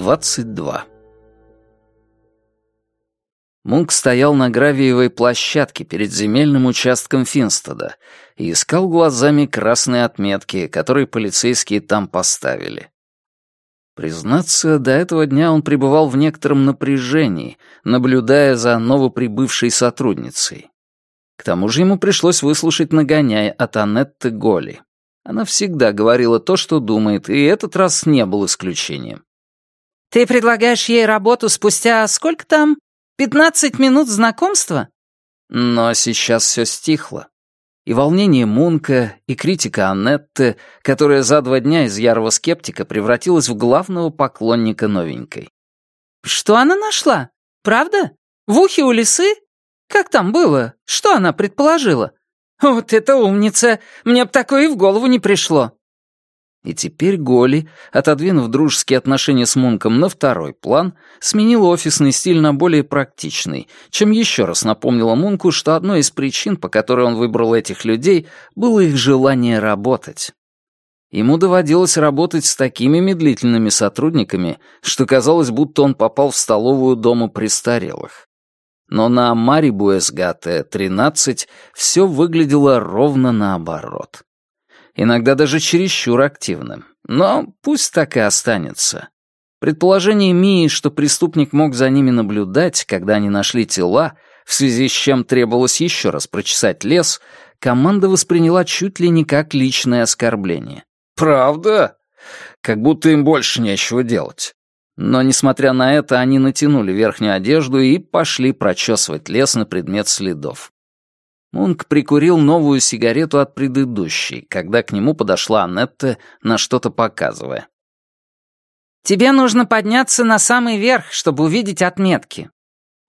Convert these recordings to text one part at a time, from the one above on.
22 Мунк стоял на гравиевой площадке перед земельным участком Финстеда и искал глазами красные отметки, которые полицейские там поставили. Признаться, до этого дня он пребывал в некотором напряжении, наблюдая за новоприбывшей сотрудницей. К тому же ему пришлось выслушать нагоняй от Анетты Голи. Она всегда говорила то, что думает, и этот раз не был исключением. «Ты предлагаешь ей работу спустя сколько там? Пятнадцать минут знакомства?» Но сейчас все стихло. И волнение Мунка, и критика Аннетты, которая за два дня из ярого скептика превратилась в главного поклонника новенькой. «Что она нашла? Правда? В ухе у лисы? Как там было? Что она предположила? Вот это умница! Мне б такое и в голову не пришло!» И теперь Голи, отодвинув дружеские отношения с Мунком на второй план, сменила офисный стиль на более практичный, чем еще раз напомнила Мунку, что одной из причин, по которой он выбрал этих людей, было их желание работать. Ему доводилось работать с такими медлительными сотрудниками, что казалось, будто он попал в столовую дома престарелых. Но на Марибуэсгате 13 все выглядело ровно наоборот иногда даже чересчур активным. Но пусть так и останется. Предположение Мии, что преступник мог за ними наблюдать, когда они нашли тела, в связи с чем требовалось еще раз прочесать лес, команда восприняла чуть ли не как личное оскорбление. «Правда? Как будто им больше нечего делать». Но, несмотря на это, они натянули верхнюю одежду и пошли прочесывать лес на предмет следов. Мунк прикурил новую сигарету от предыдущей, когда к нему подошла Аннетта, на что-то показывая. «Тебе нужно подняться на самый верх, чтобы увидеть отметки.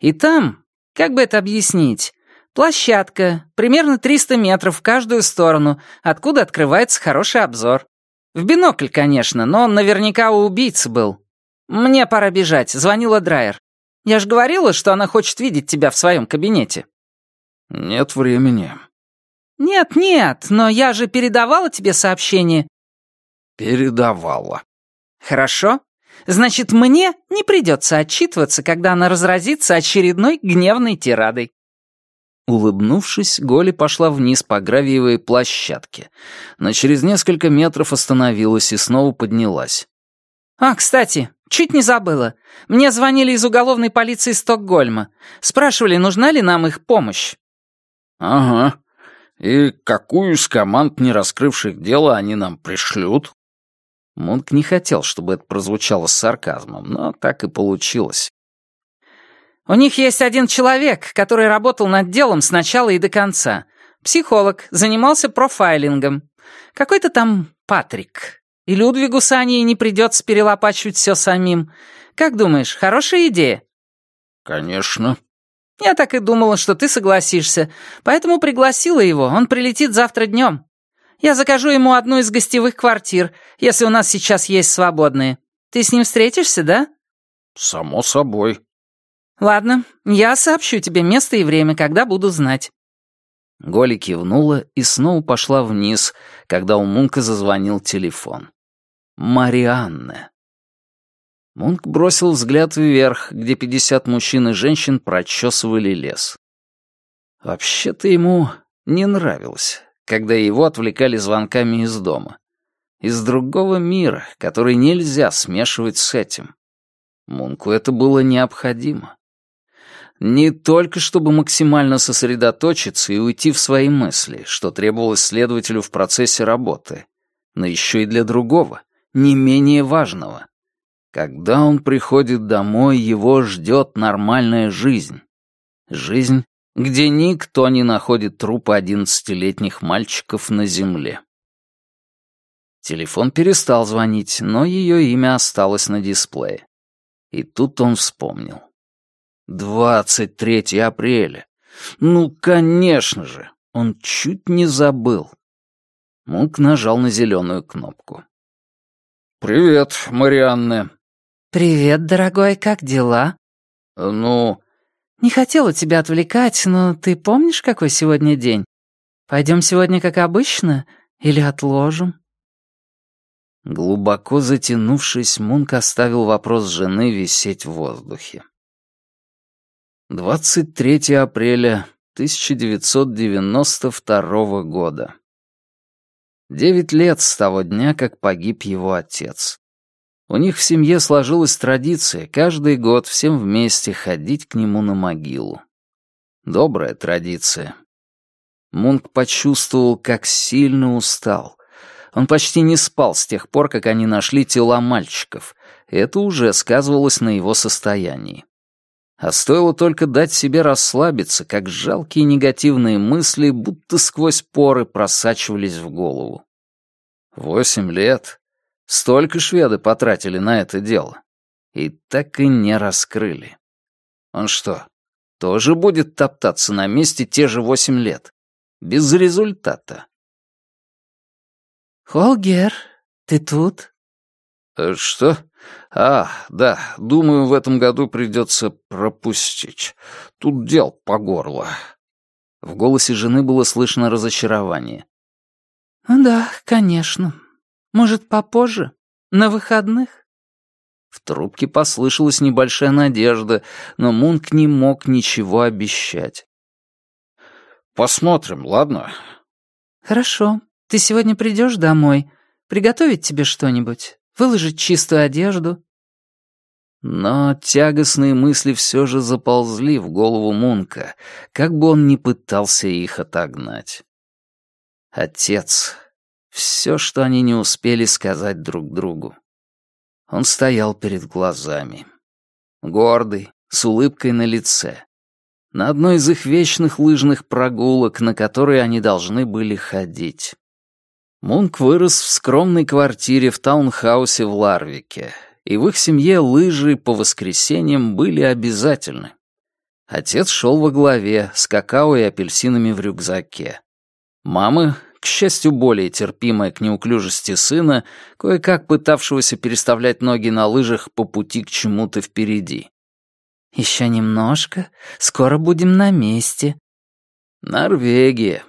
И там, как бы это объяснить, площадка, примерно 300 метров в каждую сторону, откуда открывается хороший обзор. В бинокль, конечно, но он наверняка у убийцы был. Мне пора бежать, звонила Драйер. Я же говорила, что она хочет видеть тебя в своем кабинете». «Нет времени». «Нет, нет, но я же передавала тебе сообщение». «Передавала». «Хорошо. Значит, мне не придется отчитываться, когда она разразится очередной гневной тирадой». Улыбнувшись, Голи пошла вниз по гравиевой площадке, но через несколько метров остановилась и снова поднялась. «А, кстати, чуть не забыла. Мне звонили из уголовной полиции Стокгольма. Спрашивали, нужна ли нам их помощь. «Ага. И какую из команд, не раскрывших дело, они нам пришлют?» Мунк не хотел, чтобы это прозвучало с сарказмом, но так и получилось. «У них есть один человек, который работал над делом с начала и до конца. Психолог, занимался профайлингом. Какой-то там Патрик. И Людвигу с Аней не придется перелопачивать все самим. Как думаешь, хорошая идея?» «Конечно», «Я так и думала, что ты согласишься, поэтому пригласила его, он прилетит завтра днем. Я закажу ему одну из гостевых квартир, если у нас сейчас есть свободные. Ты с ним встретишься, да?» «Само собой». «Ладно, я сообщу тебе место и время, когда буду знать». Голи кивнула и снова пошла вниз, когда у Мунка зазвонил телефон. Марианне. Мунк бросил взгляд вверх, где пятьдесят мужчин и женщин прочесывали лес. Вообще-то ему не нравилось, когда его отвлекали звонками из дома. Из другого мира, который нельзя смешивать с этим. Мунку это было необходимо. Не только чтобы максимально сосредоточиться и уйти в свои мысли, что требовалось следователю в процессе работы, но еще и для другого, не менее важного когда он приходит домой, его ждет нормальная жизнь. Жизнь, где никто не находит трупы одиннадцатилетних мальчиков на земле. Телефон перестал звонить, но ее имя осталось на дисплее. И тут он вспомнил. 23 апреля. Ну, конечно же, он чуть не забыл. Мук нажал на зеленую кнопку. «Привет, Марианна», «Привет, дорогой, как дела?» «Ну...» «Не хотела тебя отвлекать, но ты помнишь, какой сегодня день? Пойдем сегодня как обычно или отложим?» Глубоко затянувшись, Мунк оставил вопрос жены висеть в воздухе. 23 апреля 1992 года. Девять лет с того дня, как погиб его отец. У них в семье сложилась традиция каждый год всем вместе ходить к нему на могилу. Добрая традиция. Мунк почувствовал, как сильно устал. Он почти не спал с тех пор, как они нашли тела мальчиков. Это уже сказывалось на его состоянии. А стоило только дать себе расслабиться, как жалкие негативные мысли будто сквозь поры просачивались в голову. Восемь лет. Столько шведы потратили на это дело. И так и не раскрыли. Он что, тоже будет топтаться на месте те же восемь лет? Без результата. «Холгер, ты тут?» «Э, «Что? А, да, думаю, в этом году придется пропустить. Тут дел по горло». В голосе жены было слышно разочарование. «Да, конечно. Может, попозже? На выходных?» В трубке послышалась небольшая надежда, но Мунк не мог ничего обещать. «Посмотрим, ладно?» «Хорошо. Ты сегодня придешь домой? Приготовить тебе что-нибудь? Выложить чистую одежду?» Но тягостные мысли все же заползли в голову Мунка, как бы он ни пытался их отогнать. Отец, все, что они не успели сказать друг другу. Он стоял перед глазами. Гордый, с улыбкой на лице. На одной из их вечных лыжных прогулок, на которые они должны были ходить. Мунк вырос в скромной квартире в таунхаусе в Ларвике, и в их семье лыжи по воскресеньям были обязательны. Отец шел во главе, с какао и апельсинами в рюкзаке. Мама к счастью, более терпимая к неуклюжести сына, кое-как пытавшегося переставлять ноги на лыжах по пути к чему-то впереди. «Еще немножко, скоро будем на месте». Норвегия.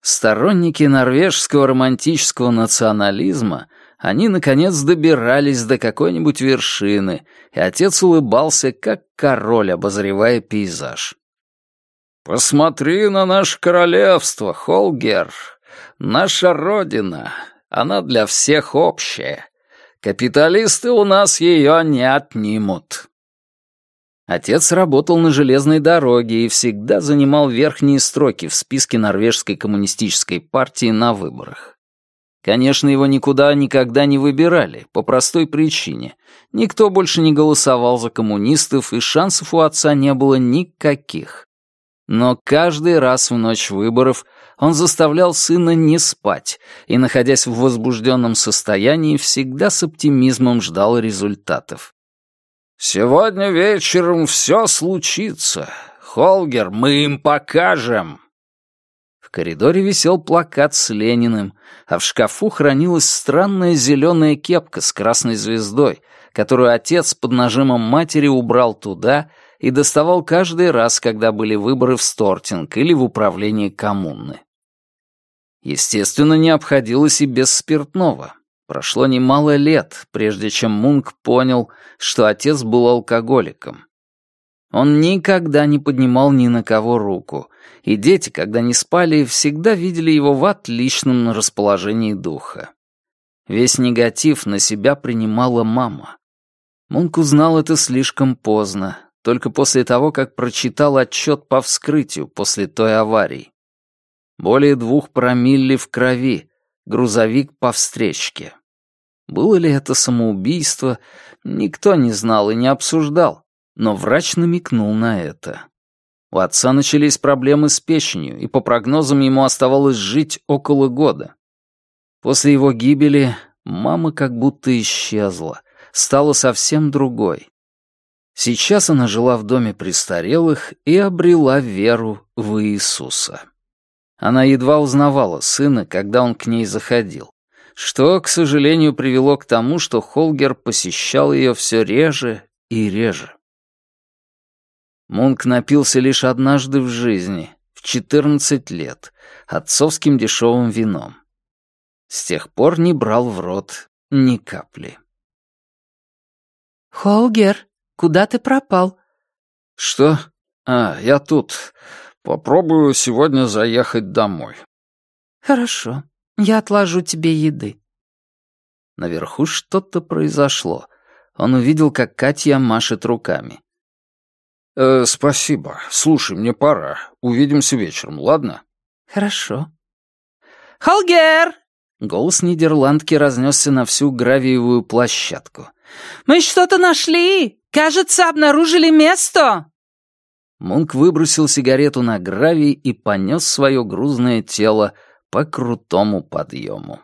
Сторонники норвежского романтического национализма, они, наконец, добирались до какой-нибудь вершины, и отец улыбался, как король, обозревая пейзаж. «Посмотри на наше королевство, Холгер. Наша родина, она для всех общая. Капиталисты у нас ее не отнимут. Отец работал на железной дороге и всегда занимал верхние строки в списке норвежской коммунистической партии на выборах. Конечно, его никуда никогда не выбирали, по простой причине. Никто больше не голосовал за коммунистов, и шансов у отца не было никаких. Но каждый раз в ночь выборов он заставлял сына не спать и, находясь в возбужденном состоянии, всегда с оптимизмом ждал результатов. «Сегодня вечером все случится. Холгер, мы им покажем!» В коридоре висел плакат с Лениным, а в шкафу хранилась странная зеленая кепка с красной звездой, которую отец под нажимом матери убрал туда и доставал каждый раз, когда были выборы в Стортинг или в управлении коммуны. Естественно, не обходилось и без спиртного. Прошло немало лет, прежде чем Мунк понял, что отец был алкоголиком. Он никогда не поднимал ни на кого руку, и дети, когда не спали, всегда видели его в отличном расположении духа. Весь негатив на себя принимала мама. Мунк узнал это слишком поздно, только после того, как прочитал отчет по вскрытию после той аварии. Более двух промилле в крови, грузовик по встречке. Было ли это самоубийство, никто не знал и не обсуждал, но врач намекнул на это. У отца начались проблемы с печенью, и по прогнозам ему оставалось жить около года. После его гибели мама как будто исчезла, стала совсем другой. Сейчас она жила в доме престарелых и обрела веру в Иисуса. Она едва узнавала сына, когда он к ней заходил, что, к сожалению, привело к тому, что Холгер посещал ее все реже и реже. Мунк напился лишь однажды в жизни, в 14 лет, отцовским дешевым вином. С тех пор не брал в рот ни капли. «Холгер, куда ты пропал?» «Что? А, я тут. Попробую сегодня заехать домой». «Хорошо. Я отложу тебе еды». Наверху что-то произошло. Он увидел, как Катя машет руками. «Э, «Спасибо. Слушай, мне пора. Увидимся вечером, ладно?» «Хорошо». «Холгер!» Голос нидерландки разнесся на всю гравиевую площадку. «Мы что-то нашли! Кажется, обнаружили место!» Мунк выбросил сигарету на гравий и понес свое грузное тело по крутому подъему.